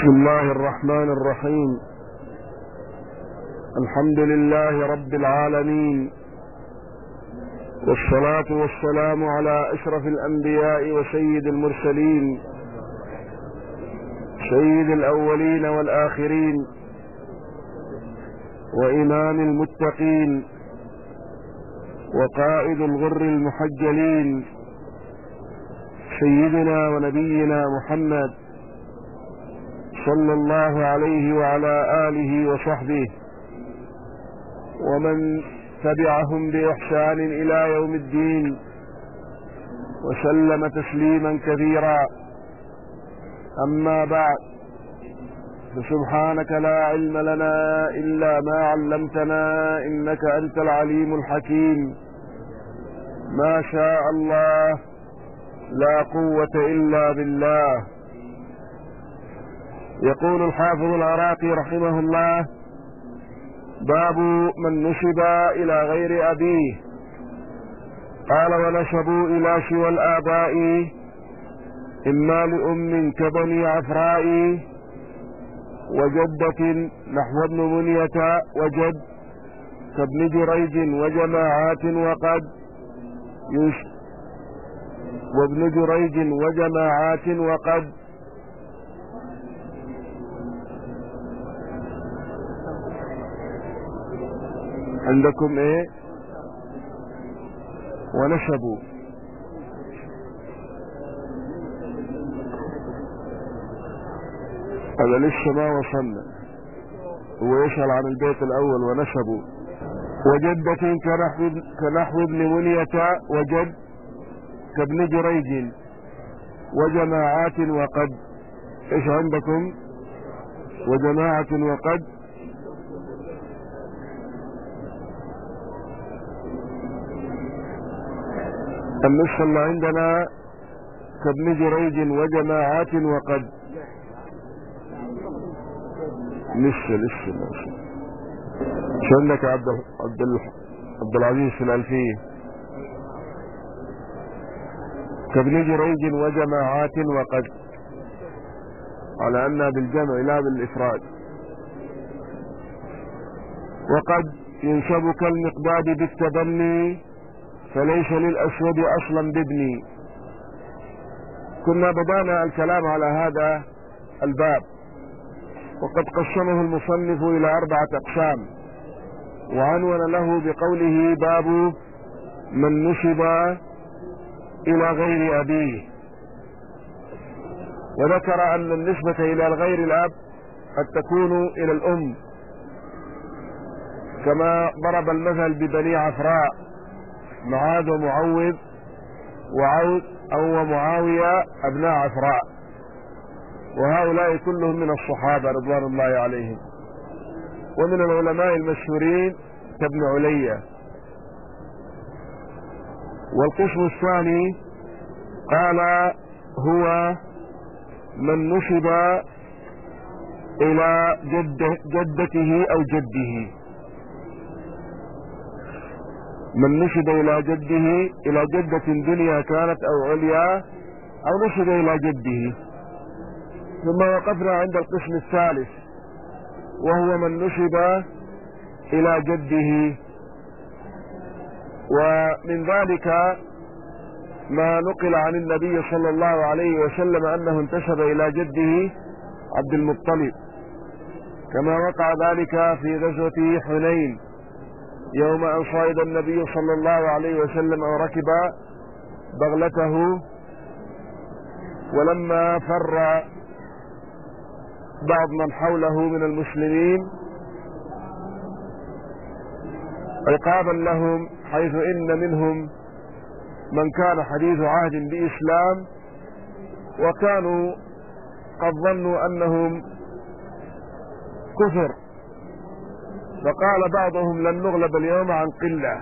بسم الله الرحمن الرحيم. الحمد لله رب العالمين. والصلاة والسلام على أشرف الأنبياء وسيد المرسلين. سيد الأولين والآخرين. وإمام المتقين. وقائد الغر المحجلين. سيدنا ونبينا محمد. صلى الله عليه وعلى آله وصحبه ومن تبعهم بإحسان إلى يوم الدين وسلم تسليما كثيرا. أما بعد فسبحانك لا علم لنا إلا ما علمتنا إنك أنت العليم الحكيم. ما شاء الله لا قوة إلا بالله. يقول الحافظ العراقي رحمه الله باب من نسب إلى غير أبيه. قال ونسبوا إلى سوى الآباء إما لأم كبني عفراء وجدة نحو ابن منية وجد كابن جريج وجماعات وقد وابن جريج وجماعات وقد عندكم إيه؟ ونشبوا. هذا لسه ما وصلنا. هو يسأل عن البيت الأول ونشبوا. وجدة كنحو, كنحو ابن منية وجد كابن جريج وجماعات وقد. إيش عندكم؟ وجماعة وقد. النسخة اللي عندنا كابن جريج وجماعات وقد لسه لسه لسه شنك عبد عبد عبد العزيز في الألفية؟ كابن جريج وجماعات وقد على أنها بالجمع لا بالإفراد. وقد ينسب كالمقداد بالتبني فليس للأسود أصلا بابني. كنا بدأنا الكلام على هذا الباب. وقد قسمه المصنف إلى أربعة أقسام. وعنون له بقوله باب من نسب إلى غير أبيه. وذكر أن النسبة إلى غير الأب قد تكون إلى الأم. كما ضرب المثل ببني عفراء. معاذ ومعوذ وعوذ أو معاوية أبناء عفراء. وهؤلاء كلهم من الصحابة رضوان الله عليهم. ومن العلماء المشهورين كابن علية والقسم الثاني قال هو من نسب إلى جد جدته أو جده. من نسب إلى جده إلى جدة دنيا كانت أو عليا أو نسب إلى جده. ثم وقفنا عند القسم الثالث وهو من نسب إلى جده. ومن ذلك ما نقل عن النبي صلى الله عليه وسلم أنه انتسب إلى جده عبد المطلب. كما وقع ذلك في غزوة حنين. يوم أن صعد النبي صلى الله عليه وسلم وركب بغلته ولما فر بعض من حوله من المسلمين عقابا لهم حيث إن منهم من كان حديث عهد بإسلام وكانوا قد ظنوا أنهم كفر. فقال بعضهم لن نغلب اليوم عن قلة.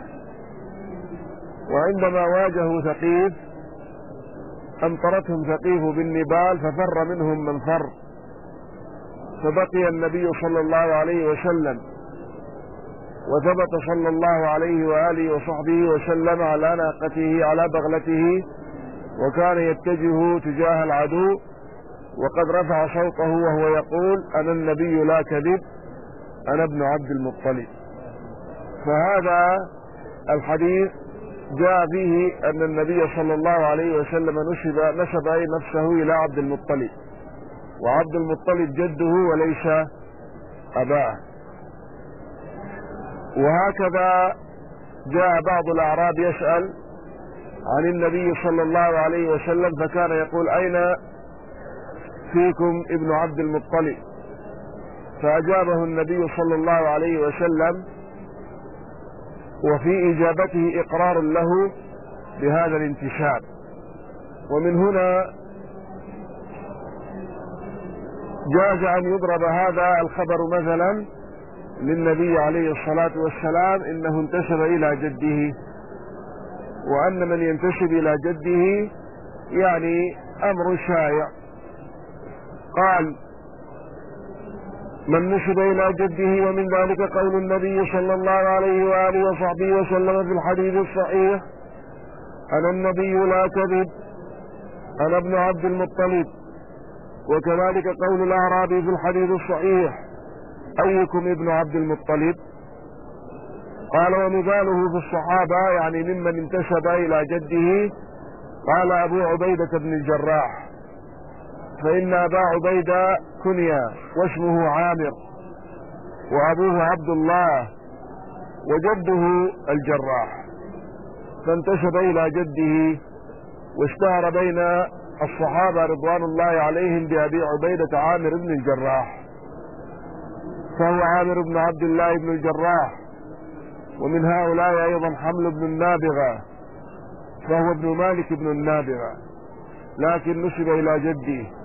وعندما واجهوا ثقيف أمطرتهم ثقيف بالنبال ففر منهم من فر. فبقي النبي صلى الله عليه وسلم وثبت صلى الله عليه وآله وصحبه وسلم على ناقته على بغلته وكان يتجه تجاه العدو وقد رفع صوته وهو يقول أنا النبي لا كذب أنا ابن عبد المطلب. فهذا الحديث جاء فيه أن النبي صلى الله عليه وسلم نسب نسب نفسه إلى عبد المطلب. وعبد المطلب جده وليس أباه. وهكذا جاء بعض الأعراب يسأل عن النبي صلى الله عليه وسلم فكان يقول أين فيكم ابن عبد المطلب؟ فأجابه النبي صلى الله عليه وسلم وفي إجابته إقرار له بهذا الانتشار. ومن هنا جاز أن يضرب هذا الخبر مثلا للنبي عليه الصلاة والسلام إنه انتسب إلى جده وأن من ينتسب إلى جده يعني أمر شائع. قال من نسب إلى جده ومن ذلك قول النبي صلى الله عليه وآله وصحبه وسلم في الحديث الصحيح أنا النبي لا كذب أنا ابن عبد المطلب. وكذلك قول الأعرابي في الحديث الصحيح أيكم ابن عبد المطلب؟ قال ومثاله في الصحابة يعني ممن انتسب إلى جده قال أبو عبيدة بن الجراح. فإن أبا عبيدة كنيا واسمه عامر وأبوه عبد الله وجده الجراح. فانتسب إلى جده واشتهر بين الصحابة رضوان الله عليهم بأبي عبيدة عامر بن الجراح. فهو عامر بن عبد الله بن الجراح ومن هؤلاء أيضا حمل بن النابغة فهو ابن مالك بن النابغة. لكن نسب إلى جده.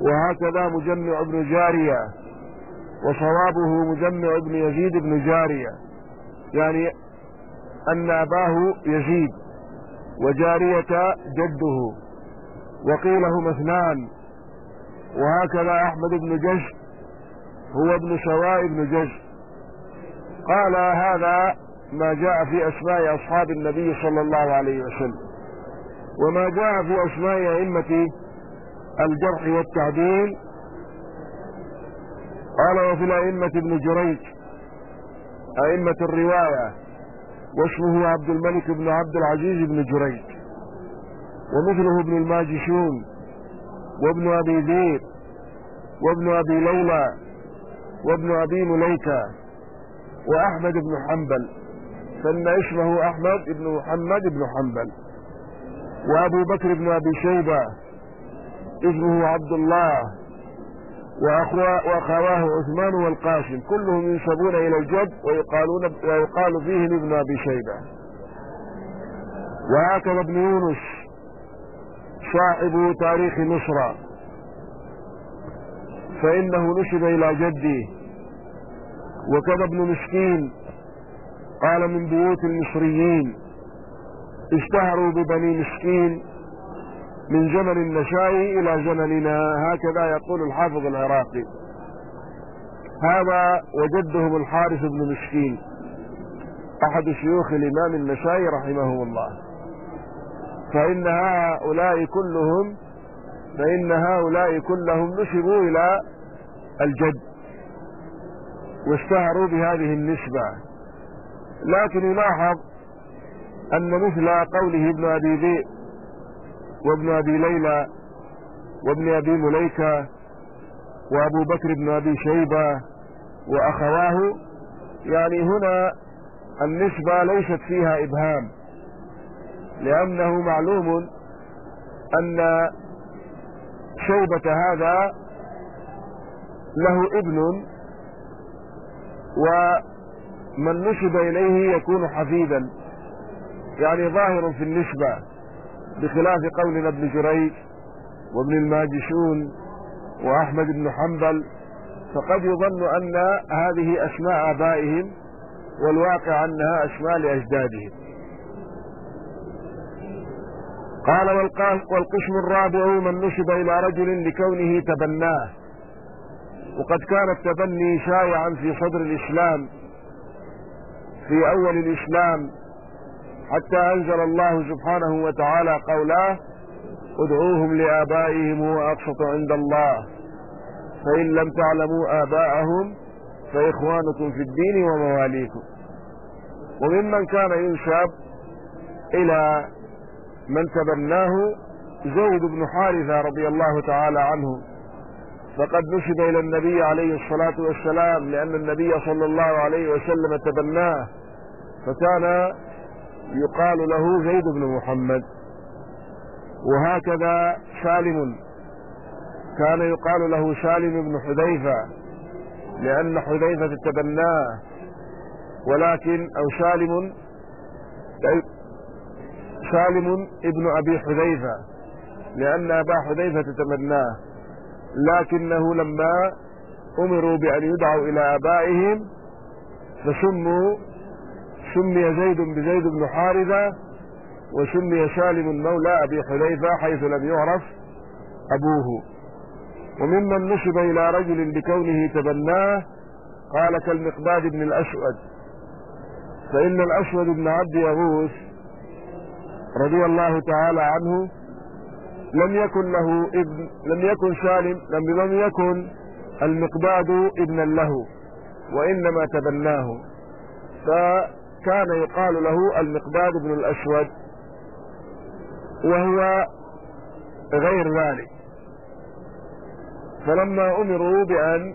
وهكذا مجمع بن جارية وصوابه مجمع بن يزيد بن جارية. يعني أن أباه يزيد وجارية جده. وقيل هما اثنان. وهكذا أحمد بن جش هو ابن سواء بن جش. قال هذا ما جاء في أسماء أصحاب النبي صلى الله عليه وسلم. وما جاء في أسماء أئمة الجرح والتعديل. قال وفي الأئمة ابن جريج أئمة الرواية واسمه عبد الملك بن عبد العزيز بن جريج ومثله ابن الماجشون وابن أبي ذئب وابن أبي ليلى وابن أبي مليكة وأحمد بن حنبل فإن اسمه أحمد بن محمد بن حنبل وأبو بكر بن أبي شيبة اسمه عبد الله وأخواه عثمان والقاسم كلهم ينسبون إلى الجد ويقالون ويقال فيهم ابن أبي شيبة. وهكذا ابن يونس صاحب تاريخ مصر. فإنه نسب إلى جده وكذا ابن مسكين قال من بيوت المصريين اشتهروا ببني مسكين من زمن النشائي إلى زمننا هكذا يقول الحافظ العراقي. هذا وجدهم الحارث بن مسكين أحد شيوخ الإمام النشائي رحمه الله. فإن هؤلاء كلهم فإن هؤلاء كلهم نسبوا إلى الجد واشتهروا بهذه النسبة. لكن يلاحظ أن مثل قوله ابن أبي ذئب وابن أبي ليلى وابن أبي مليكة وأبو بكر بن أبي شيبة وأخواه. يعني هنا النسبة ليست فيها إبهام لأنه معلوم أن شيبة هذا له ابن ومن نسب إليه يكون حفيدا. يعني ظاهر في النسبة. بخلاف قولنا ابن جريج وابن الماجشون وأحمد بن حنبل فقد يظن أن هذه أسماء آبائهم والواقع أنها أسماء لأجدادهم. قال والقسم الرابع من نسب إلى رجل لكونه تبناه. وقد كان التبني شائعا في صدر الإسلام في أول الإسلام حتى أنزل الله سبحانه وتعالى قوله ادعوهم لآبائهم هو أقسط عند الله. فإن لم تعلموا آباءهم فإخوانكم في الدين ومواليكم. وممن كان ينسب إلى من تبناه زيد بن حارثة رضي الله تعالى عنه. فقد نسب إلى النبي عليه الصلاة والسلام لأن النبي صلى الله عليه وسلم تبناه. فكان يقال له زيد بن محمد. وهكذا سالم. كان يقال له سالم بن حذيفة لأن حذيفة تبناه. ولكن أو سالم سالم ابن أبي حذيفة لأن أبا حذيفة تتمناه لكنه لما أمروا بأن يدعوا إلى آبائهم فسموا سمي زيد بزيد بن حارثة وسمي سالم مولى أبي حذيفة حيث لم يعرف أبوه. وممن نسب إلى رجل بكونه تبناه قال كالمقداد بن الأسود. فإن الأسود بن عبد يغوث رضي الله تعالى عنه لم يكن له ابن لم يكن سالم لم لم يكن المقداد ابنا له وإنما تبناه. فكان يقال له المقداد بن الأسود وهو غير ذلك. فلما أمروا بأن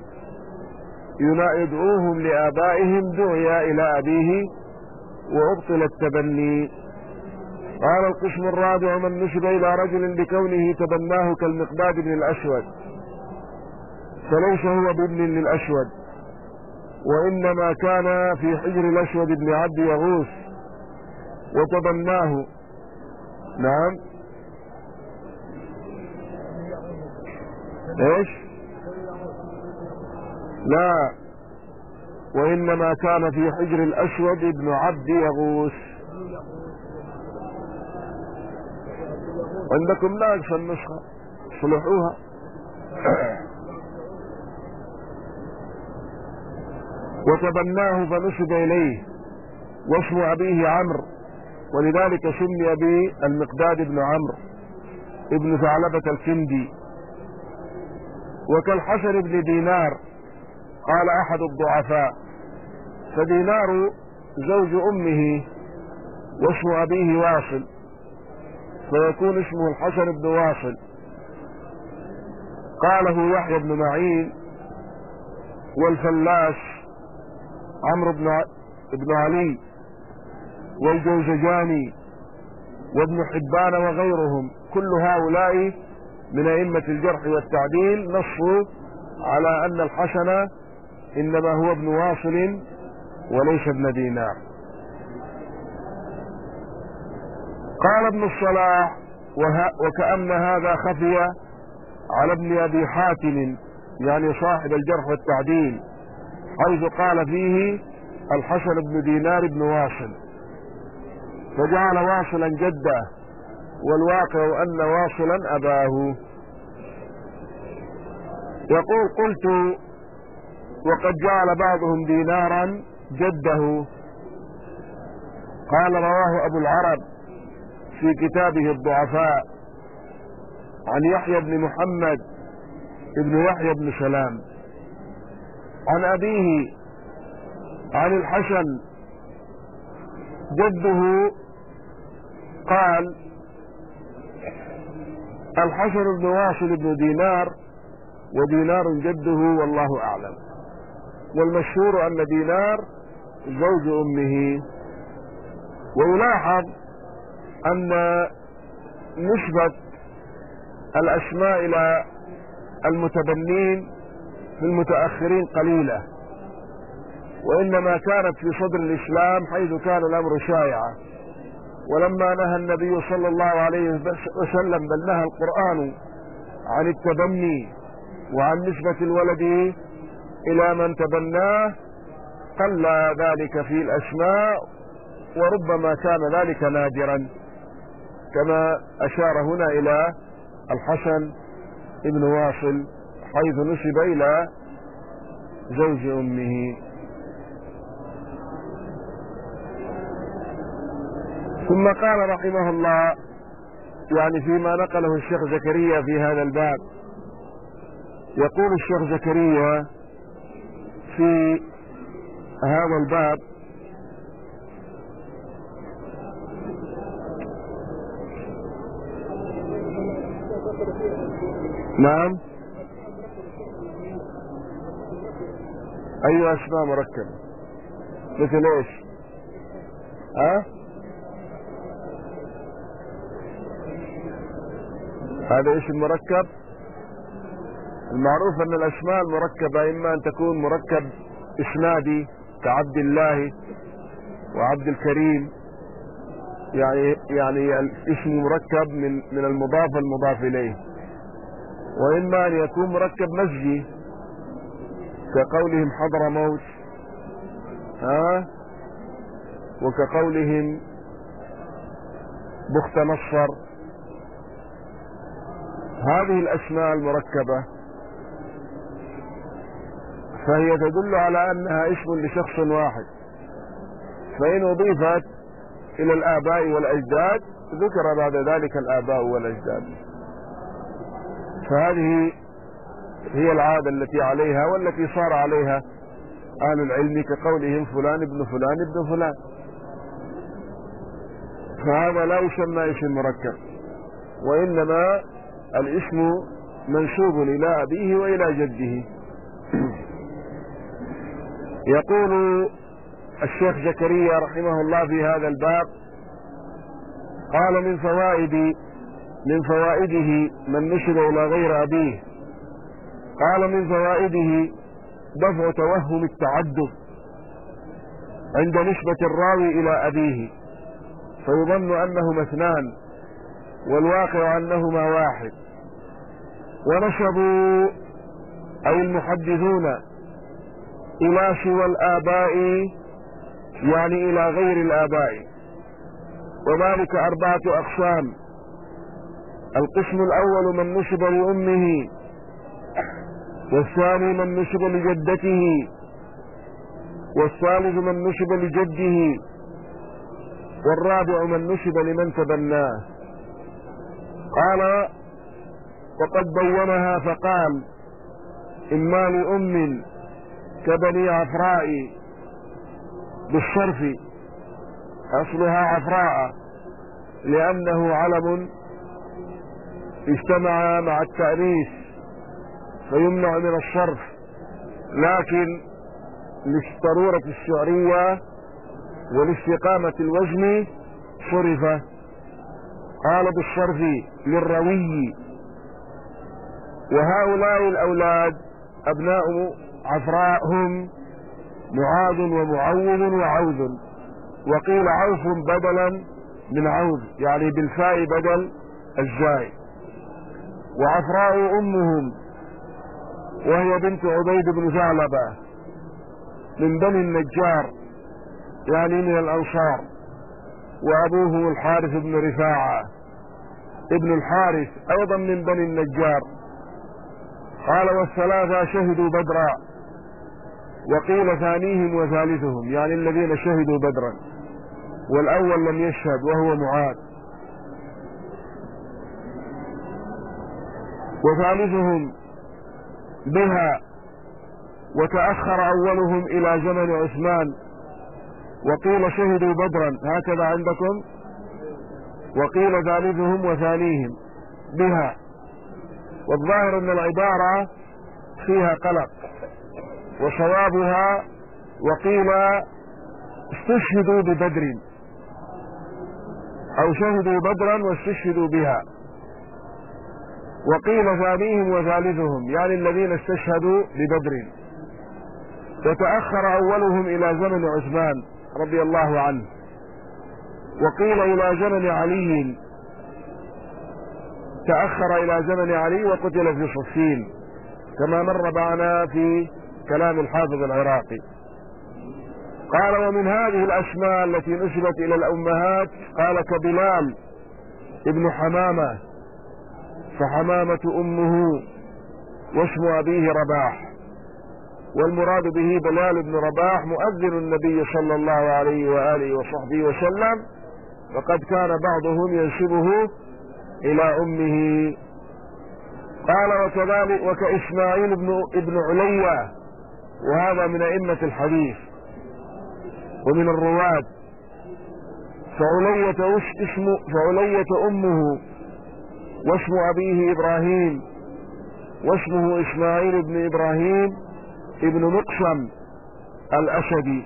يدعوهم لآبائهم دعي إلى أبيه وأبطل التبني. قال القسم الرابع من نسب إلى رجل بكونه تبناه كالمقداد بن الأسود فليس هو بابن للأسود. وإنما كان في حجر الأسود بن عبد يغوث وتبناه نعم. إيش؟ لا. وإنما كان في حجر الأسود بن عبد يغوث. عندكم ناقص النسخة. صلحوها وتبناه فنسب إليه واسم أبيه عمرو ولذلك سمي به المقداد بن عمرو ابن ثعلبة الكندي وكالحسن بن دينار قال أحد الضعفاء فدينار زوج أمه واسم أبيه واصل فيكون اسمه الحسن بن واصل. قاله يحيى بن معين والفلاس عمرو بن بن علي والجوزجاني وابن حبان وغيرهم كل هؤلاء من أئمة الجرح والتعديل. نصوا على أن الحسن إنما هو ابن واصل وليس ابن دينار. قال ابن الصلاح وكأن هذا خفي على ابن أبي حاتم يعني صاحب الجرح والتعديل. حيث قال فيه الحسن بن دينار بن واصل فجعل واصلا جده والواقع أن واصلا أباه. يقول قلت وقد جعل بعضهم دينارا جده. قال رواه أبو العرب في كتابه الضعفاء عن يحيى بن محمد ابن يحيى بن سلام. عن أبيه عن الحسن جده قال الحسن بن واصل بن دينار ودينار جده والله أعلم. والمشهور أن دينار زوج أمه. ويلاحظ أن نسبة الأسماء إلى المتبنين في المتأخرين قليلة. وإنما كانت في صدر الإسلام حيث كان الأمر شائعا. ولما نهى النبي صلى الله عليه وسلم بل نهى القرآن عن التبني وعن نسبة الولد إلى من تبناه قل ذلك في الأسماء وربما كان ذلك نادرا كما أشار هنا إلى الحسن ابن واصل حيث نسب إلى زوج أمه. ثم قال رحمه الله يعني فيما نقله الشيخ زكريا في هذا الباب يقول الشيخ زكريا في هذا الباب نعم. اي أسماء مركبة مثل إيش؟ ها؟ هذا اسم مركب المعروف أن الأسماء المركبة إما أن تكون مركب إسنادي كعبد الله وعبد الكريم. يعني يعني الاسم مركب من من المضاف المضاف إليه. وإما أن يكون مركب مزجي كقولهم حضر موت ها؟ وكقولهم بخت نصر. هذه الأسماء المركبة فهي تدل على أنها اسم لشخص واحد. فإن أضيفت إلى الآباء والأجداد ذكر بعد ذلك الآباء والأجداد. فهذه هي العادة التي عليها والتي صار عليها أهل العلم كقولهم فلان ابن فلان ابن فلان. فهذا لا يسمى اسم مركب وإنما الاسم منسوب إلى أبيه وإلى جده. يقول الشيخ زكريا رحمه الله في هذا الباب قال من فوائد من فوائده من نشر إلى غير أبيه. قال من فوائده دفع توهم التعدد عند نسبة الراوي إلى أبيه فيظن أنهما اثنان والواقع أنهما واحد. ونسبوا أي المحدثون إلى سوى الآباء يعني إلى غير الآباء. وذلك أربعة أقسام. القسم الأول من نسب لأمه والثاني من نسب لجدته والثالث من نسب لجده والرابع من نسب لمن تبناه. قال وقد بينها فقال إما لأم كبني عفراء بالصرف. أصلها عفراء لأنه علم اجتمع مع التأنيث. فيمنع من الصرف لكن للضرورة الشعرية ولاستقامة الوزن صرف قال بالصرف للروي. وهؤلاء الأولاد أبناء عفراء هم معاذ ومعوذ وعوذ. وقيل عوف بدلا من عوذ يعني بالفاء بدل الزاي وعفراء أمهم وهي بنت عبيد بن ثعلبة من بني النجار يعني من الأنصار وأبوه الحارث بن رفاعة. ابن الحارث أيضا من بني النجار. قال والثلاثة شهدوا بدرا وقيل ثانيهم وثالثهم يعني الذين شهدوا بدرا. والأول لم يشهد وهو معاذ. وثالثهم بها وتأخر أولهم إلى زمن عثمان وقيل شهدوا بدرا هكذا عندكم؟ وقيل ثالثهم وثانيهم بها. والظاهر أن العبارة فيها قلق وصوابها وقيل استشهدوا ببدر أو شهدوا بدرا واستشهدوا بها. وقيل ثانيهم وثالثهم يعني الذين استشهدوا ببدر. وتأخر أولهم إلى زمن عثمان رضي الله عنه. وقيل إلى زمن علي. تأخر إلى زمن علي وقتل في صفين كما مر معنا في كلام الحافظ العراقي. قال ومن هذه الأسماء التي نسبت إلى الأمهات قال كبلال ابن حمامة فحمامة أمه واسم أبيه رباح. والمراد به بلال بن رباح مؤذن النبي صلى الله عليه وآله وصحبه وسلم وقد كان بعضهم ينسبه إلى أمه. قال وكذلك وكإسماعيل بن ابن عليا وهذا من أئمة الحديث ومن الرواة. فعلية اسم فعلية أمه واسم أبيه إبراهيم واسمه إسماعيل بن إبراهيم ابن مقسم الأسدي.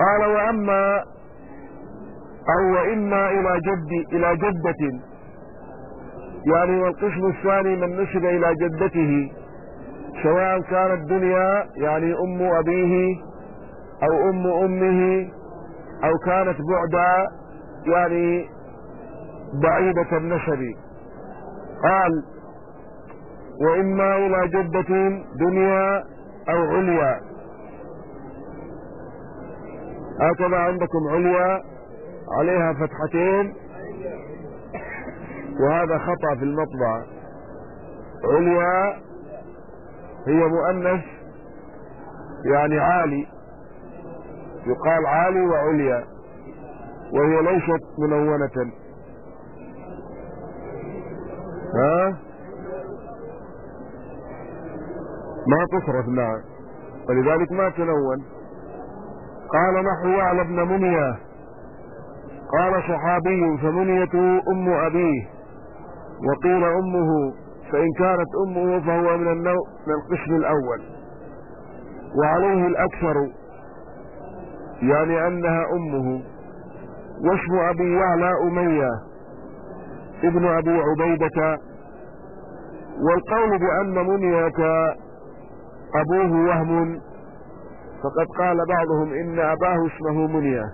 قال وأما أو وإما إلى جد إلى جدة يعني والقسم الثاني من نسب إلى جدته سواء كانت دنيا يعني أم أبيه أو أم أمه أو كانت بعدا يعني بعيدة النسب قال وإما إلى جدة دنيا أو عليا. هكذا عندكم عليا عليها فتحتين. وهذا خطأ في المطبع. عليا هي مؤنث يعني عالي. يقال عالي وعليا وهي ليست منونة ها؟ ما تصرف نعم ولذلك ما تنون. قال نحو يعلى ابن منية. قال صحابي فمنية أم أبيه. وقيل أمه فإن كانت أمه فهو من النوع من القسم الأول. وعليه الأكثر يعني أنها أمه. واسم أبي يعلى أمية. ابن أبي عبيدة والقول بأن منية أبوه وهم فقد قال بعضهم إن أباه اسمه منية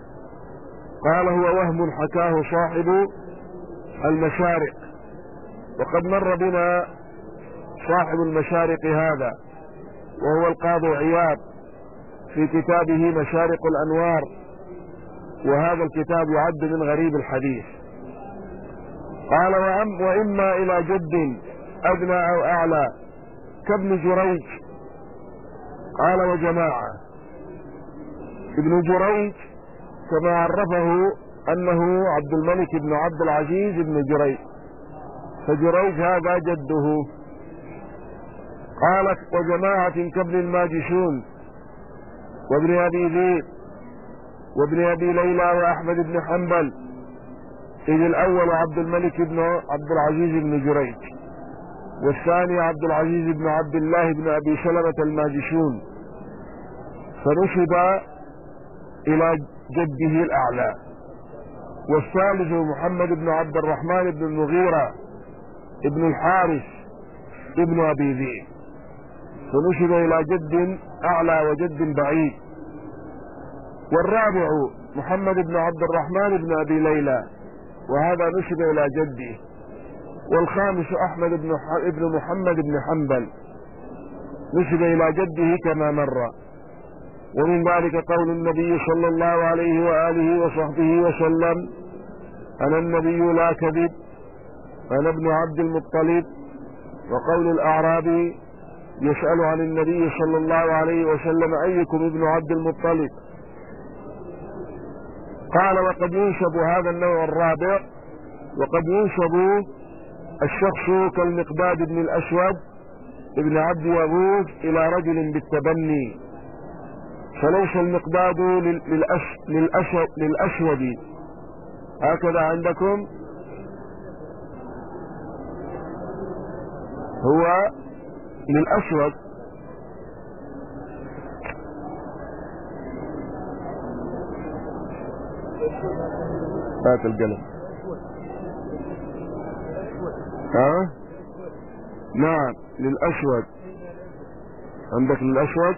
قال هو وهم حكاه صاحب المشارق وقد مر بنا صاحب المشارق هذا وهو القاضي عياض في كتابه مشارق الأنوار وهذا الكتاب يعد من غريب الحديث. قال وأم وإما إلى جد أدنى أو أعلى كابن جريج. قال وجماعة ابن جريج كما عرفه أنه عبد الملك بن عبد العزيز بن جريج. فجريج هذا جده. قالت وجماعة كابن الماجشون وابن أبي ذئب وابن أبي ليلى وأحمد بن حنبل إذ الأول عبد الملك بن عبد العزيز بن جريج والثاني عبد العزيز بن عبد الله بن أبي سلمة الماجشون فنسب إلى جده الأعلى. والثالث محمد بن عبد الرحمن بن المغيرة ابن الحارث ابن أبي ذئب. فنسب إلى جد أعلى وجد بعيد. والرابع محمد بن عبد الرحمن بن أبي ليلى. وهذا نسب إلى جده والخامس أحمد بن ابن محمد بن حنبل. نسب إلى جده كما مر. ومن ذلك قول النبي صلى الله عليه وآله وصحبه وسلم أنا النبي لا كذب أنا ابن عبد المطلب. وقول الأعرابي يسأل عن النبي صلى الله عليه وسلم أيكم ابن عبد المطلب؟ قال وقد ينسب هذا النوع الرابع وقد ينسب الشخص كالمقداد بن الأسود ابن عبد يغوث إلى رجل بالتبني. فليس المقداد. للأش... للأسود. هكذا عندكم؟ هو للأسود. هات القلم. ها؟ نعم للأسود. عندك للأسود؟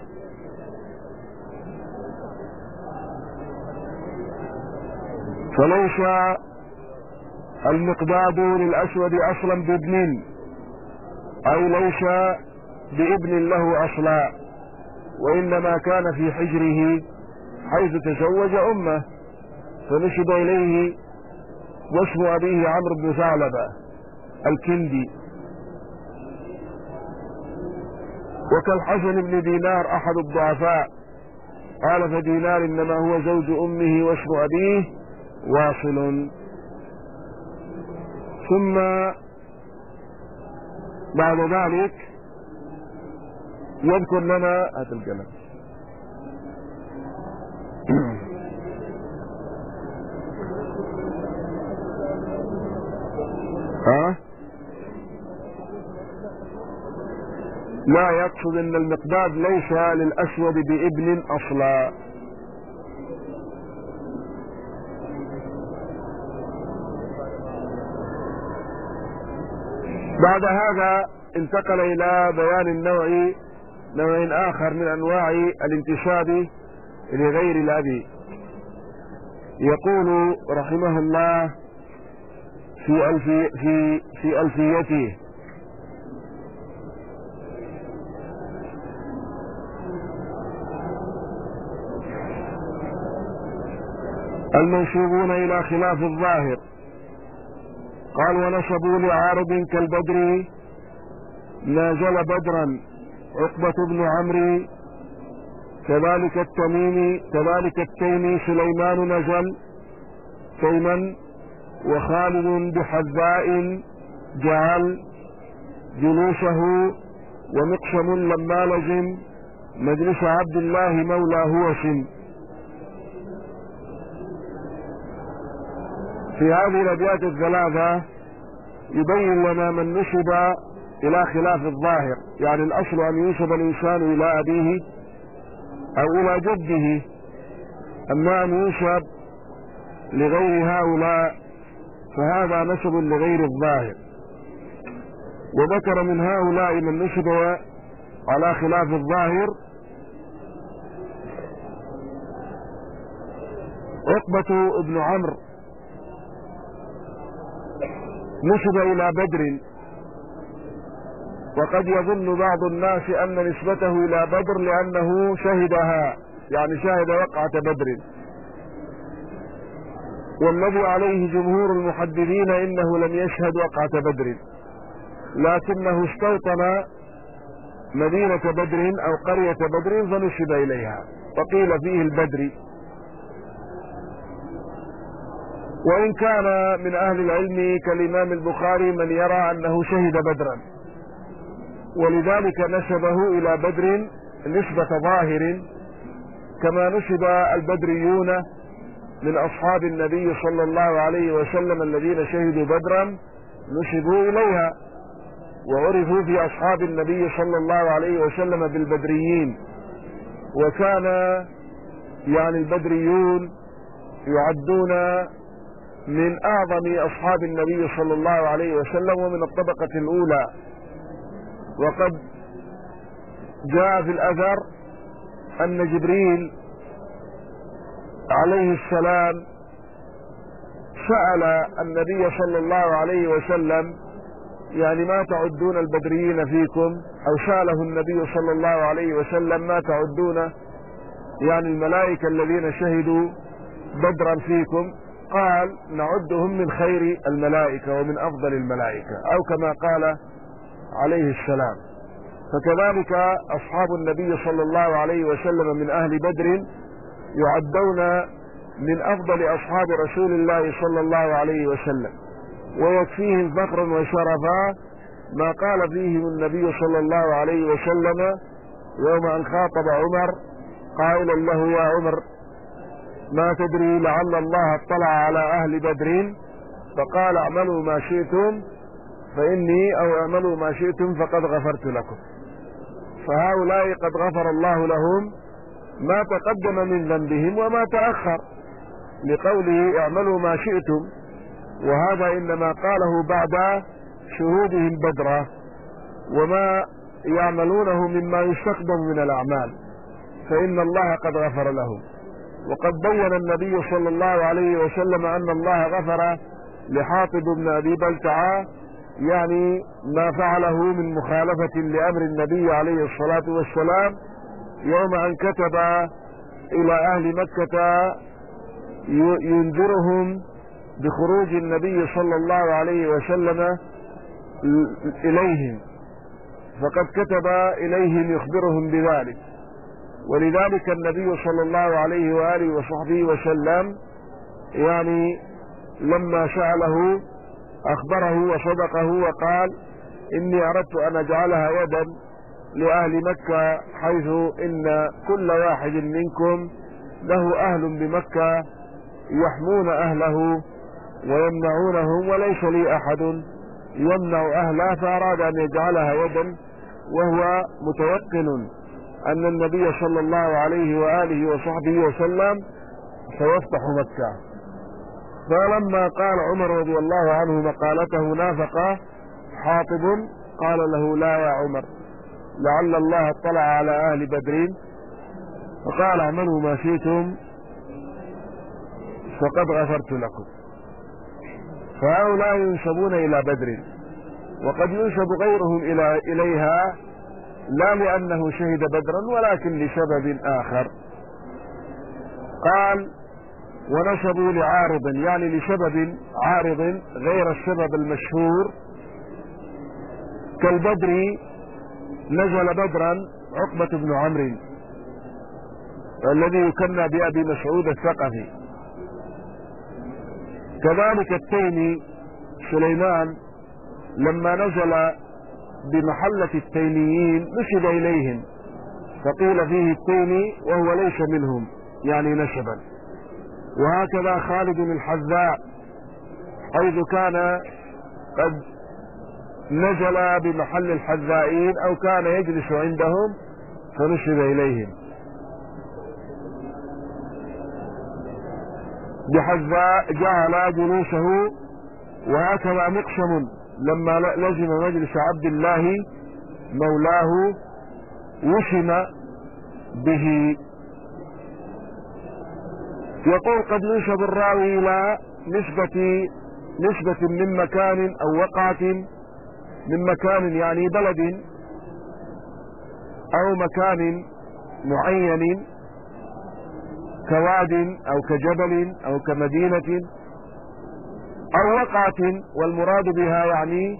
فليس المقداد للأسود أصلا بابن أو ليس بابن له أصلا وإنما كان في حجره حيث تزوج أمه. فنسب إليه واسم أبيه عمرو بن ثعلبة الكندي. وكالحسن بن دينار أحد الضعفاء. قال فدينار إنما هو زوج أمه واسم أبيه واصل. ثم بعد ذلك يذكر لنا هات القلم ها لا يقصد إن المقداد ليس للأسود بإبن أصلا. بعد هذا انتقل إلى بيان النوع نوع آخر من أنواع الانتساب لغير الأبي. يقول رحمه الله في ألفي في في ألفيته المنسوبون إلى خلاف الظاهر. قال ونسبوا لعارض كالبدر. نازل بدرا. عقبة بن عمرو. كذلك التميمي كذلك التيمي سليمان نزل تيما. وخالد بحذاء جعل جلوسه ومقسم لما لزم. مجلس عبد الله مولى هو في هذه الابيات الثلاثة يبين لنا من نسب إلى خلاف الظاهر. يعني الأصل أن ينسب الإنسان إلى أبيه أو إلى جده أما أن ينسب لغير هؤلاء فهذا نسب لغير الظاهر. وذكر من هؤلاء من نسب على خلاف الظاهر عقبة ابن عمرو نسب إلى بدر. وقد يظن بعض الناس أن نسبته إلى بدر لأنه شهدها يعني شهد وقعة بدر. والذي عليه جمهور المحدثين إنه لم يشهد وقعة بدر. لكنه استوطن مدينة بدر أو قرية بدر فنسب إليها وقيل فيه البدري وإن كان من أهل العلم كالإمام البخاري من يرى أنه شهد بدرا. ولذلك نسبه إلى بدر نسبة ظاهر كما نسب البدريون من أصحاب النبي صلى الله عليه وسلم الذين شهدوا بدرا نسبوا إليها وعرفوا في أصحاب النبي صلى الله عليه وسلم بالبدريين. وكان يعني البدريون يعدون من أعظم أصحاب النبي صلى الله عليه وسلم ومن الطبقة الأولى. وقد جاء في الأثر أن جبريل عليه السلام سأل النبي صلى الله عليه وسلم يعني ما تعدون البدريين فيكم؟ أو سأله النبي صلى الله عليه وسلم ما تعدون؟ يعني الملائكة الذين شهدوا بدرا فيكم. قال نعدهم من خير الملائكة ومن أفضل الملائكة أو كما قال عليه السلام. فكذلك أصحاب النبي صلى الله عليه وسلم من أهل بدر يعدون من أفضل أصحاب رسول الله صلى الله عليه وسلم ويكفيهم فخرا وشرفا ما قال فيهم النبي صلى الله عليه وسلم يوم أن خاطب عمر قائلا له يا عمر ما تدري لعل الله اطلع على أهل بدر فقال اعملوا ما شئتم فإني أو اعملوا ما شئتم فقد غفرت لكم. فهؤلاء قد غفر الله لهم ما تقدم من ذنبهم وما تأخر. لقوله اعملوا ما شئتم وهذا إنما قاله بعد شهودهم بدرا وما يعملونه مما يستخدم من الأعمال فإن الله قد غفر لهم. وقد بين النبي صلى الله عليه وسلم أن الله غفر لحاطب بن أبي بلتعة يعني ما فعله من مخالفة لأمر النبي عليه الصلاة والسلام يوم أن كتب إلى أهل مكة ينذرهم بخروج النبي صلى الله عليه وسلم إليهم. فقد كتب إليهم يخبرهم بذلك. ولذلك النبي صلى الله عليه وآله وصحبه وسلم يعني لما سأله أخبره وصدقه وقال إني أردت أن أجعلها يدا لأهل مكة حيث إن كل واحد منكم له أهل بمكة يحمون أهله ويمنعونهم وليس لي أحد يمنع أهله فأراد أن يجعلها يدا وهو متيقن أن النبي صلى الله عليه وآله وصحبه وسلم سيفتح مكة. فلما قال عمر رضي الله عنه مقالته نافق حاطب قال له لا يا عمر لعل الله اطلع على أهل بدر. فقال اعملوا ما شئتم فقد غفرت لكم. فهؤلاء ينسبون إلى بدر وقد ينسب غيرهم إلى إليها لا لأنه شهد بدرا ولكن لسبب آخر. قال ونسبوا لعارض يعني لسبب عارض غير السبب المشهور. كالبدر نزل بدرا عقبة بن عمرو الذي يكنى بأبي مسعود الثقفي. كذلك التيمي سليمان لما نزل بمحلة التيميين نسب إليهم فقيل فيه التيمي وهو ليس منهم يعني نسبا وهكذا خالد الحذاء حيث كان قد نزل بمحل الحذائين أو كان يجلس عندهم فنسب إليهم. بحذاء جعل جلوسه وهكذا مقسم لما لزم مجلس عبد الله مولاه وسم به. يقول قد ينسب الراوي إلى نسبة نسبة من مكان أو وقعة من مكان يعني بلد أو مكان معين كواد أو كجبل أو كمدينة أو وقعة والمراد بها يعني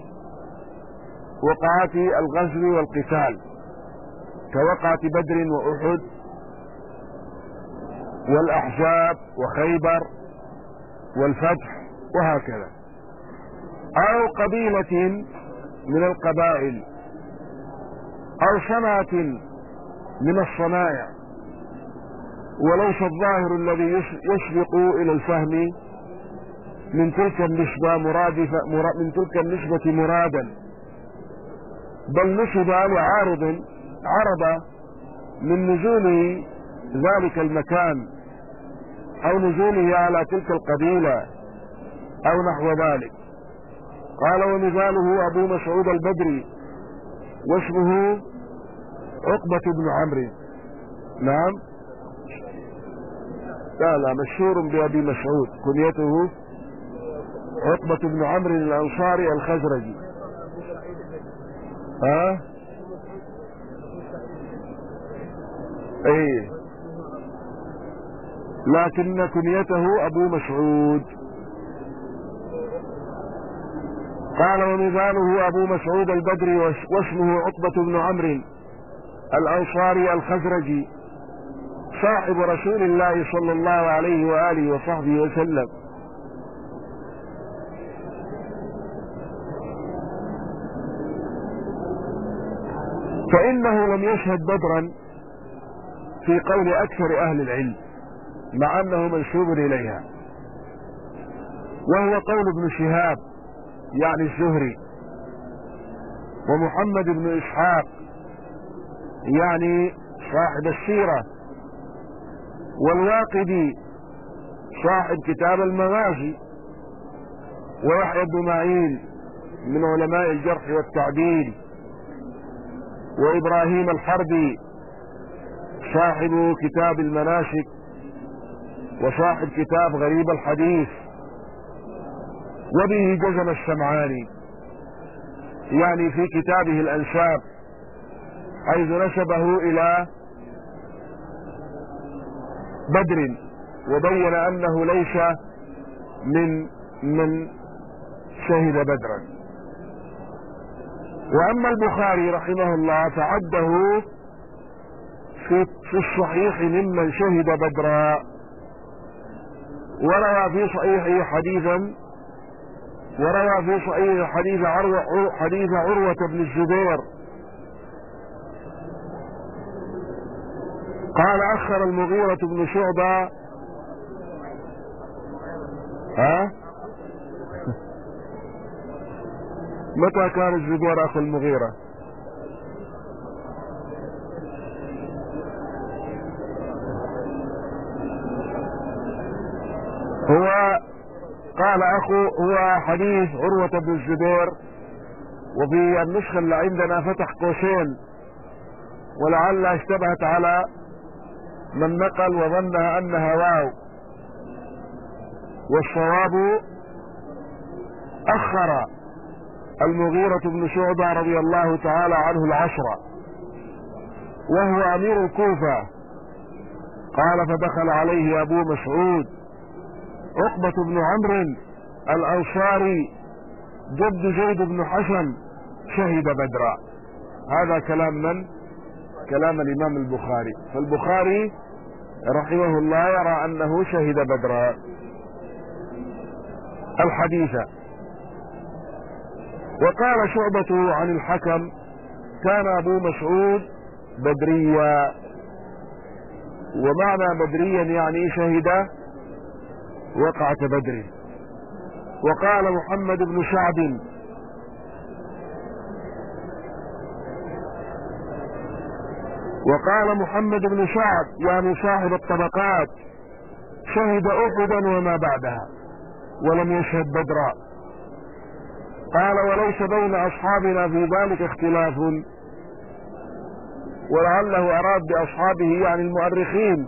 وقعات الغزو والقتال كوقعة بدر وأحد والأحزاب وخيبر والفتح وهكذا. أو قبيلة من القبائل أو صنعة من الصنايع وليس الظاهر الذي يسبق إلى الفهم من تلك النسبة مرادفة من تلك النسبة مرادا. بل نسب لعارض عرض من نزول ذلك المكان أو نزوله على تلك القبيلة أو نحو ذلك. قال ومثاله أبو مسعود البدري واسمه عقبة بن عمرو. نعم. لا لا مشهور بأبي مسعود كنيته عقبة بن عمرو الأنصاري الخزرجي. ها؟ إيه. لكن كنيته أبو مسعود. قال ومثاله أبو مسعود البدري واسمه عقبة بن عمرو الأنصاري الخزرجي صاحب رسول الله صلى الله عليه وآله وصحبه وسلم. فإنه لم يشهد بدرا في قول أكثر أهل العلم مع أنه منسوب إليها. وهو قول ابن شهاب يعني الزهري ومحمد بن إسحاق يعني صاحب السيرة والواقدي صاحب كتاب المغازي ويحيى بن معين من علماء الجرح والتعديل. وإبراهيم الحربي صاحب كتاب المناسك وصاحب كتاب غريب الحديث. وبه جزم السمعاني يعني في كتابه الانساب حيث نسبه إلى بدر وبين أنه ليس من من شهد بدرا. وأما البخاري رحمه الله فعده في الصحيح ممن شهد بدرا. وروى في صحيحه حديثا وروى في صحيح حديث عروة حديث عروة بن الزبير. قال أخر المغيرة بن شعبة ها؟ متى كان الزبير أخو المغيرة؟ هو قال أخو هو حديث عروة بن الزبير وفي النسخة اللي عندنا فتح قوسين ولعل اشتبهت على من نقل وظنها أنها واو. والصواب أخر. المغيرة بن شعبة رضي الله تعالى عنه العشرة وهو أمير الكوفة. قال فدخل عليه أبو مسعود عقبة بن عمرو الأنصاري جد زيد بن حسن شهد بدرا. هذا كلام من؟ كلام الإمام البخاري. فالبخاري رحمه الله يرى أنه شهد بدرا. الحديث وقال شعبة عن الحكم كان أبو مسعود بدريا. ومعنى بدريا يعني شهد وقعة بدر. وقال محمد بن شعب وقال محمد بن شعب يعني صاحب الطبقات شهد أحدا وما بعدها ولم يشهد بدرا. قال وليس بين أصحابنا في ذلك اختلاف. ولعله أراد بأصحابه يعني المؤرخين.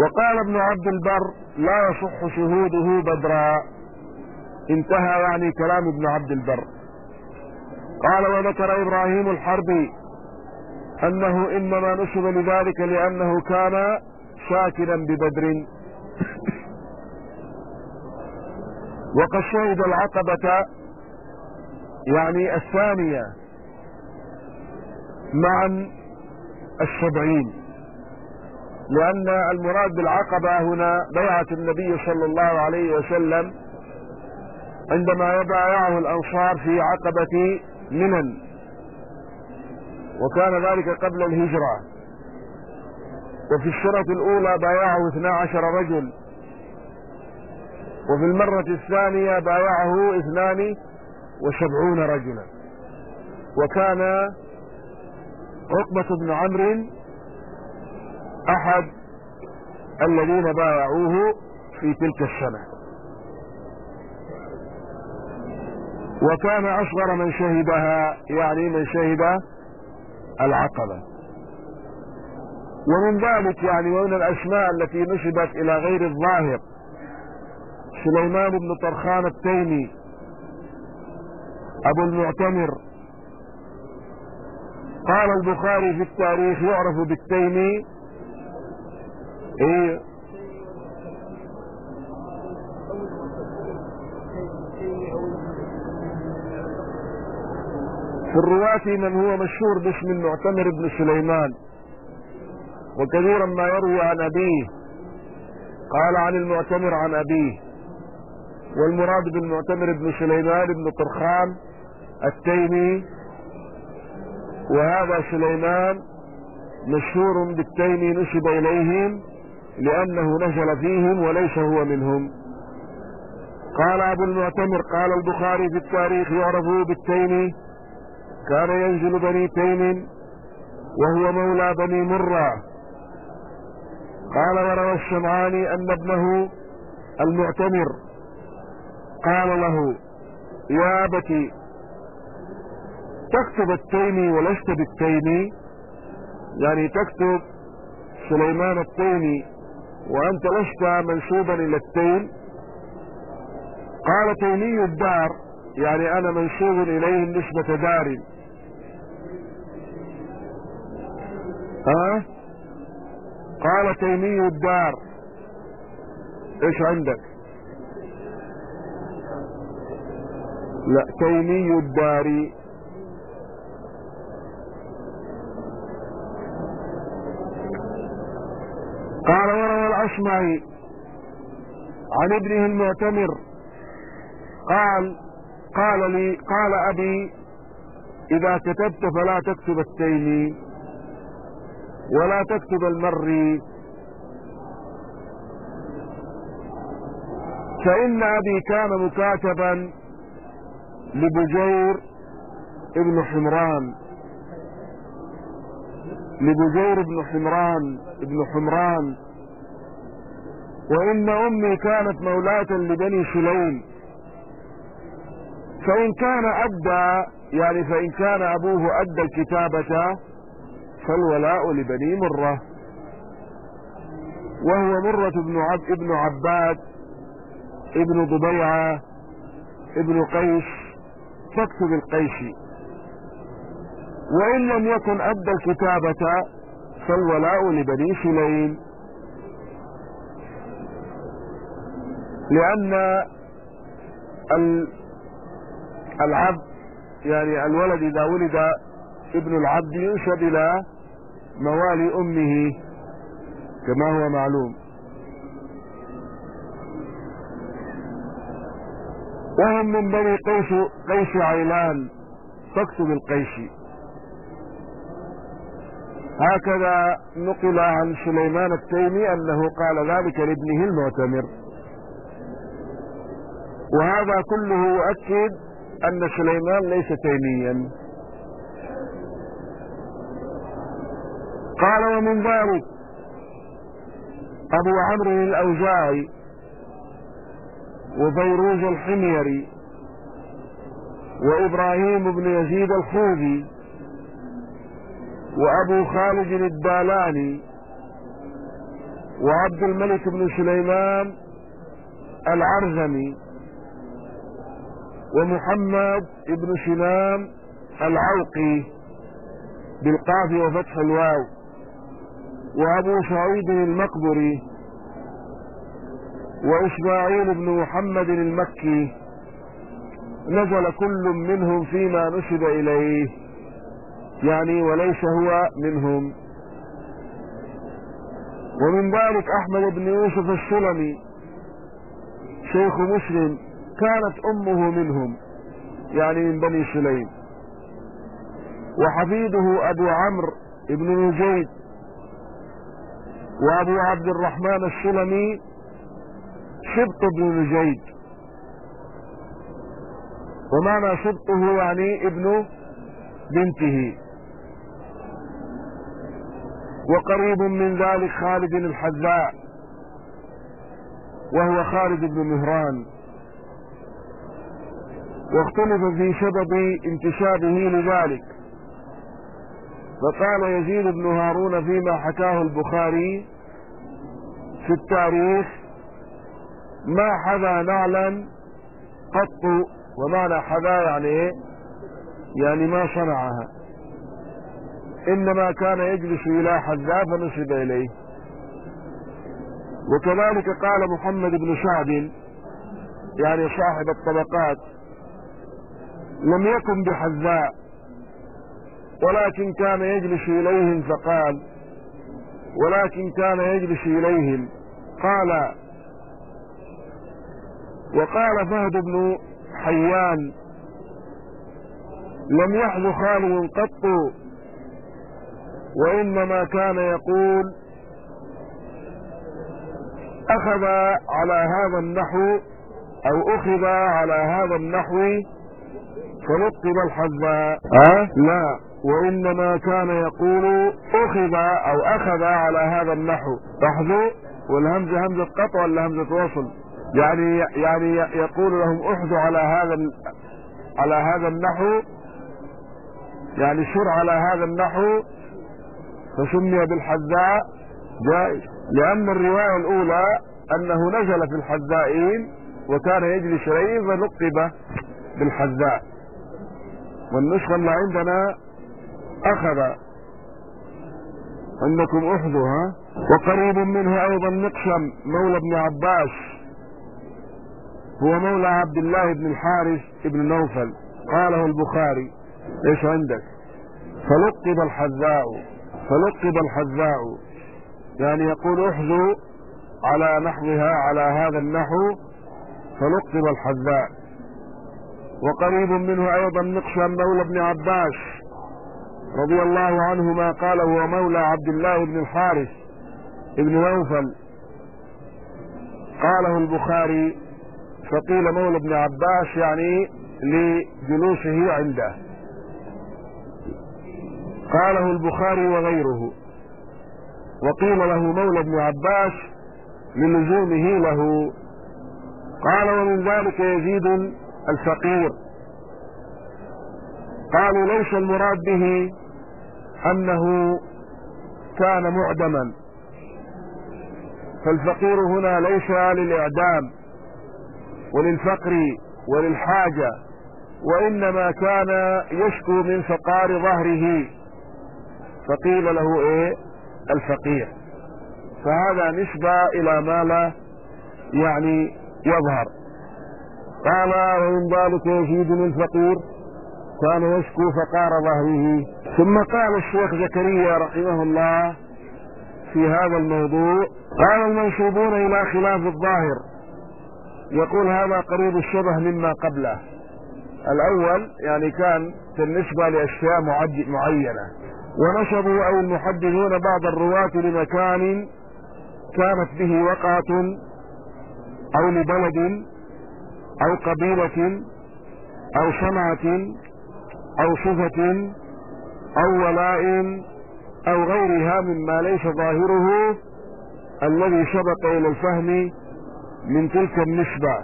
وقال ابن عبد البر لا يصح شهوده بدرا. انتهى يعني كلام ابن عبد البر. قال وذكر إبراهيم الحربي أنه إنما نسب لذلك لأنه كان ساكنا ببدر. وقد شهد العقبة يعني الثانية معا السبعين. لأن المراد بالعقبة هنا بيعة النبي صلى الله عليه وسلم عندما يبايعه الأنصار في عقبة منن وكان ذلك قبل الهجرة. وفي السنة الأولى بايعه 12 رجل. وفي المرة الثانية بايعه اثنان وسبعون رجلا. وكان عقبة بن عمرو أحد الذين بايعوه في تلك السنة. وكان أصغر من شهدها يعني من شهد العقبة. ومن ذلك يعني ومن الأسماء التي نسبت إلى غير الظاهر. سليمان بن طرخان التيمي أبو المعتمر. قال البخاري في التاريخ يعرف بالتيمي. إيه؟ في الرواة من هو مشهور باسم المعتمر بن سليمان وكثيرا ما يروي عن أبيه. قال عن المعتمر عن أبيه. والمراد بالمعتمر بن سليمان بن طرخان التيمي. وهذا سليمان مشهور بالتيمي نسب إليهم لأنه نزل فيهم وليس هو منهم. قال أبو المعتمر قال البخاري في التاريخ يعرفه بالتيمي كان ينزل بني تيم وهو مولى بني مرة. قال وروى الشمعاني أن ابنه المعتمر قال له يا أبتي تكتب التيمي ولست بالتيمي؟ يعني تكتب سليمان التيمي وأنت لست منسوبا إلى التيم؟ قال تيمي الدار يعني أنا منسوب إليه نسبة دار. ها؟ قال تيمي الدار إيش عندك؟ لا الداري. قال وروى الأصمعي عن ابنه المعتمر قال قال لي قال أبي إذا كتبت فلا تكتب التيمي ولا تكتب المري. فإن أبي كان مكاتبا لبجير ابن حمران. لبجير بن حمران ابن حمران. وإن أمي كانت مولاة لبني سليم فإن كان أدى يعني فإن كان أبوه أدى الكتابة فالولاء لبني مرة. وهو مرة بن عب ابن عباد ابن ضبيعة ابن قيس. فاكتب القيسي وإن لم يكن أدى الكتابة فالولاء لبني سليم. لأن العبد يعني الولد إذا ولد ابن العبد ينسب إلى موالي أمه كما هو معلوم. وهم من بني قيس قيس عيلان فاكتب القيسي هكذا نقل عن سليمان التيمي أنه قال ذلك لابنه المعتمر. وهذا كله يؤكد أن سليمان ليس تيميا. قال ومن ذلك أبو عمرو الأوزاعي وفيروز الحميري وإبراهيم بن يزيد الخوذي وأبو خالد الدالاني وعبد الملك بن سليمان العرزمي ومحمد بن سلام العوقي بالقاف وفتح الواو وأبو سعيد المقبري وإسماعيل بن محمد المكي نزل كل منهم فيما نسب إليه يعني وليس هو منهم. ومن ذلك أحمد بن يوسف السلمي شيخ مسلم كانت أمه منهم يعني من بني سليم. وحفيده أبو عمرو بن نجيد وأبو عبد الرحمن السلمي سبط بن نجيد. ومعنى سبطه يعني ابن بنته. وقريب من ذلك خالد الحذاء وهو خالد بن مهران. واختلف في سبب انتسابه لذلك. فقال يزيد بن هارون فيما حكاه البخاري في التاريخ ما حذا نعلا قط ومعنى حذا يعني إيه؟ يعني ما صنعها. إنما كان يجلس إلى حذاء فنسب إليه. وكذلك قال محمد بن سعد يعني صاحب الطبقات لم يكن بحذاء ولكن كان يجلس إليهم فقال ولكن كان يجلس إليهم قال وقال فهد بن حيان لم يحظ خالد قط وإنما كان يقول أخذ على هذا النحو أو أخذ على هذا النحو فلقب الحذاء أه؟ لا وإنما كان يقول أخذ أو أخذ على هذا النحو. لاحظوا والهمزة همزة قطع ولا همزة وصل؟ يعني يعني يقول لهم احذوا على هذا على هذا النحو يعني سر على هذا النحو فسمي بالحذاء جائز لأن الرواية الأولى أنه نزل في الحذائين وكان يجلس اليه فلقب بالحذاء. والنسخة اللي عندنا أخذ عندكم أحذوا ها؟ وقريب منه أيضا مقسم مولى ابن عباس هو مولى عبد الله بن الحارث بن نوفل. قاله البخاري إيش عندك؟ فلقب الحذاء فلقب الحذاء. يعني يقول احذوا على نحوها على هذا النحو فلقب الحذاء. وقريب منه أيضا مقشم مولى ابن عباس رضي الله عنهما قال هو مولى عبد الله بن الحارث ابن نوفل. قاله البخاري فقيل مولى ابن عباس يعني لجلوسه عنده. قاله البخاري وغيره. وقيل له مولى ابن عباس للزومه له. قال ومن ذلك يزيد الفقير. قالوا ليس المراد به أنه كان معدما. فالفقير هنا ليس للإعدام. وللفقر وللحاجة وإنما كان يشكو من فقار ظهره. فقيل له إيه؟ الفقير. فهذا نسبة إلى ما لا يعني يظهر. قال ومن ذلك يزيد الفقير كان يشكو فقار ظهره. ثم قال الشيخ زكريا رحمه الله في هذا الموضوع قال المنسوبون إلى خلاف الظاهر. يقول هذا قريب الشبه مما قبله. الأول يعني كان بالنسبة لأشياء معينة. ونشبوا أو المحدثون بعض الرواة لمكان كانت به وقعة أو لبلد أو قبيلة أو سمعة أو صفة أو ولاء أو غيرها مما ليس ظاهره الذي سبق إلى الفهم من تلك النسبة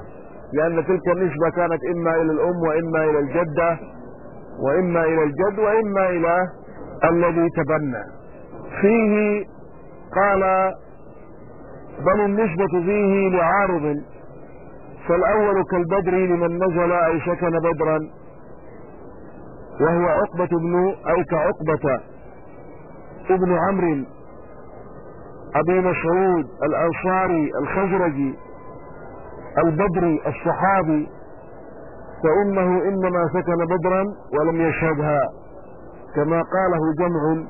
لأن تلك النسبة كانت إما إلى الأم وإما إلى الجدة وإما إلى الجد وإما إلى الذي تبنى. فيه قال بل النسبة فيه لعارض. فالأول كالبدر لمن نزل أي سكن بدرا وهو عقبة بن أو كعقبة ابن عمرو أبي مسعود الأنصاري الخزرجي. البدري الصحابي فانه إنما سكن بدرا ولم يشهدها كما قاله جمع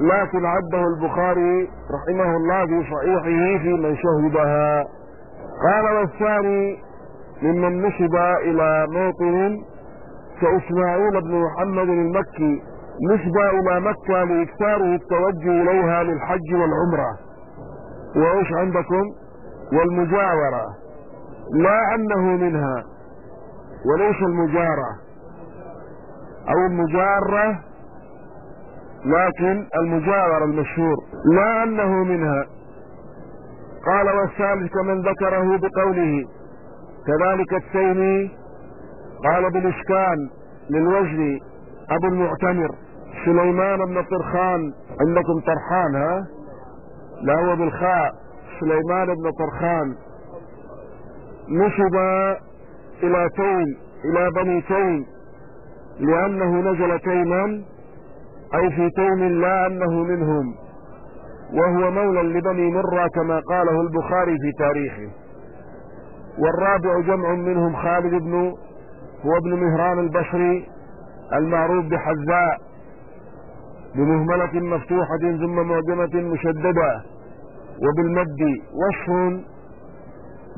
لكن عده البخاري رحمه الله في صحيحه في من شهدها. قال والثاني ممن نسب إلى موطن كأسماعيل بن محمد المكي نسبة إلى مكة لإكثاره التوجه إليها للحج والعمرة. وإيش عندكم؟ والمجاورة لا أنه منها. وليس المجارة. أو المجارة لكن المجاورة المشهور. لا أنه منها. قال والثالث كمن ذكره بقوله. كذلك التيمي قال بالاسكان للوزن أبو المعتمر سليمان بن طرخان عندكم طرحان ها؟ لا هو بالخاء. سليمان بن طرخان نسب إلى تيم إلى بني تيم لأنه نزل تيما اي في تيم لا أنه منهم وهو مولى لبني مرة كما قاله البخاري في تاريخه. والرابع جمع منهم خالد بن هو ابن مهران البصري المعروف بالحذاء بمهملة مفتوحة ثم معجمة مشددة. وبالمد وصف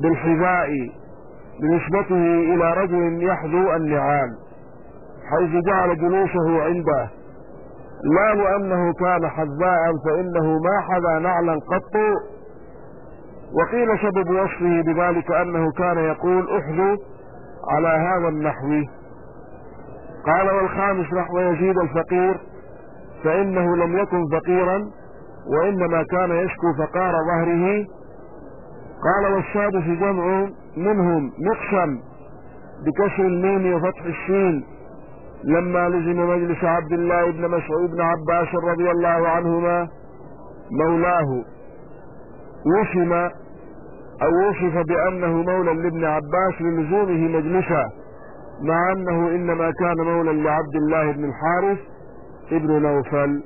بالحذاء بنسبته إلى رجل يحذو النعال حيث جعل جلوسه عنده. لا لأنه كان حذاء فإنه ما حذا نعلا قط. وقيل سبب وصفه بذلك أنه كان يقول احذو على هذا النحو. قال والخامس نحو يزيد الفقير فإنه لم يكن فقيرا. وإنما كان يشكو فقار ظهره. قال والسادس جمع منهم مقسم بكسر الميم وفتح السين لما لزم مجلس عبد الله بن مسعود بن عباس رضي الله عنهما مولاه. وسم أو وصف بأنه مولى لابن عباس للزومه مجلسه مع أنه إنما كان مولى لعبد الله بن الحارث ابن نوفل.